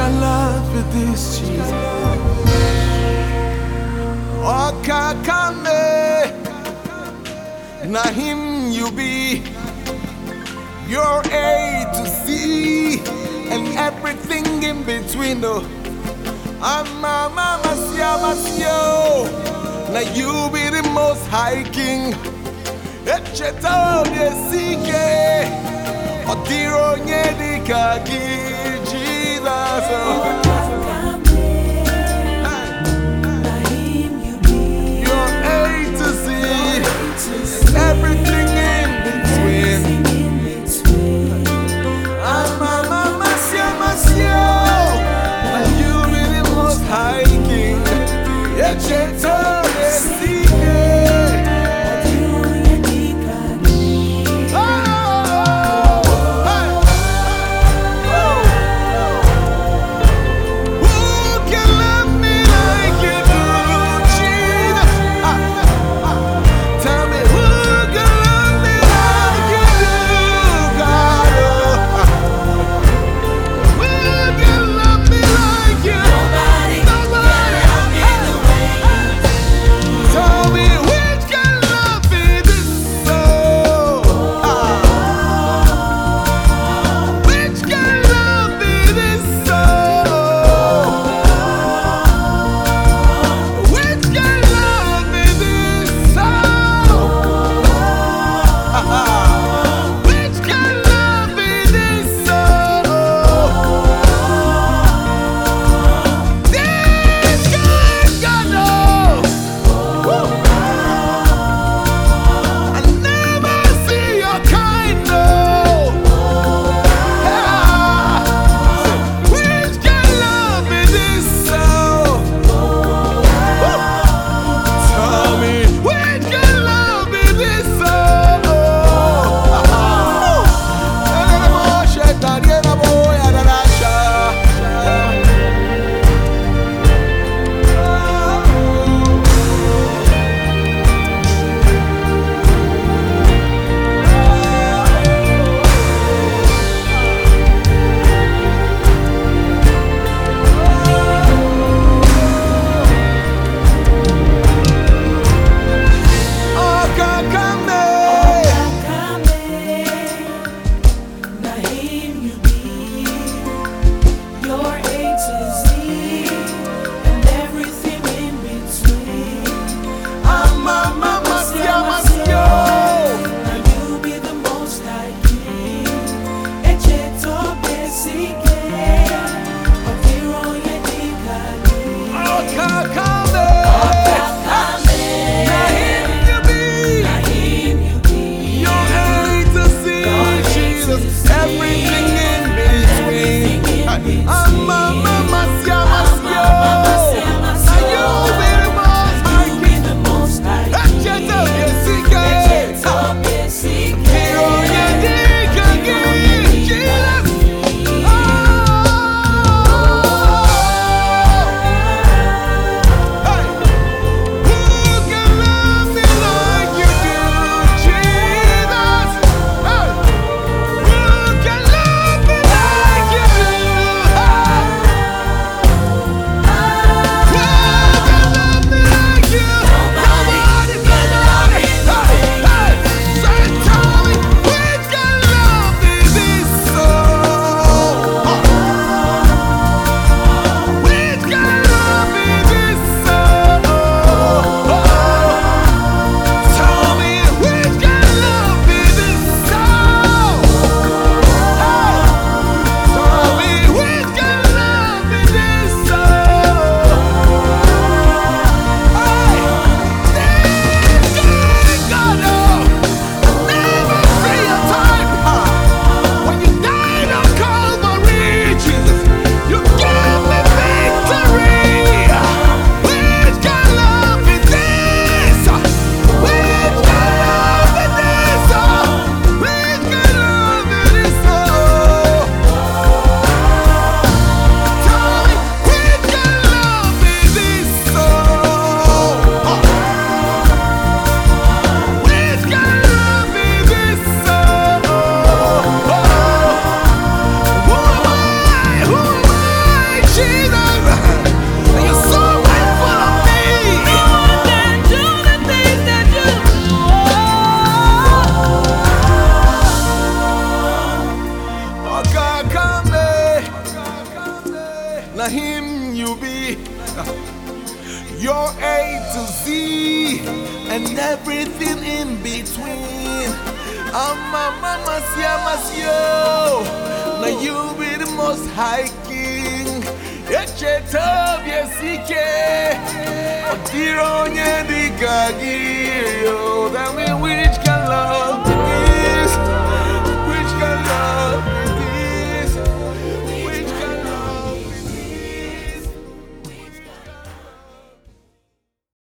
can love with this Jesus? Oh, Kakame, na him you be. Your A to Z and everything in between. Oh, I'm a mama, yo. Now you be the most high king. Echeto yesike, odiro nyedikaki, Jesus. Oh. him you be. Your A to Z and everything in between. I'm Ama mama sia masio. Now you be the most high king. Eche tab yesike. Odiro nye dikagiri. That mean which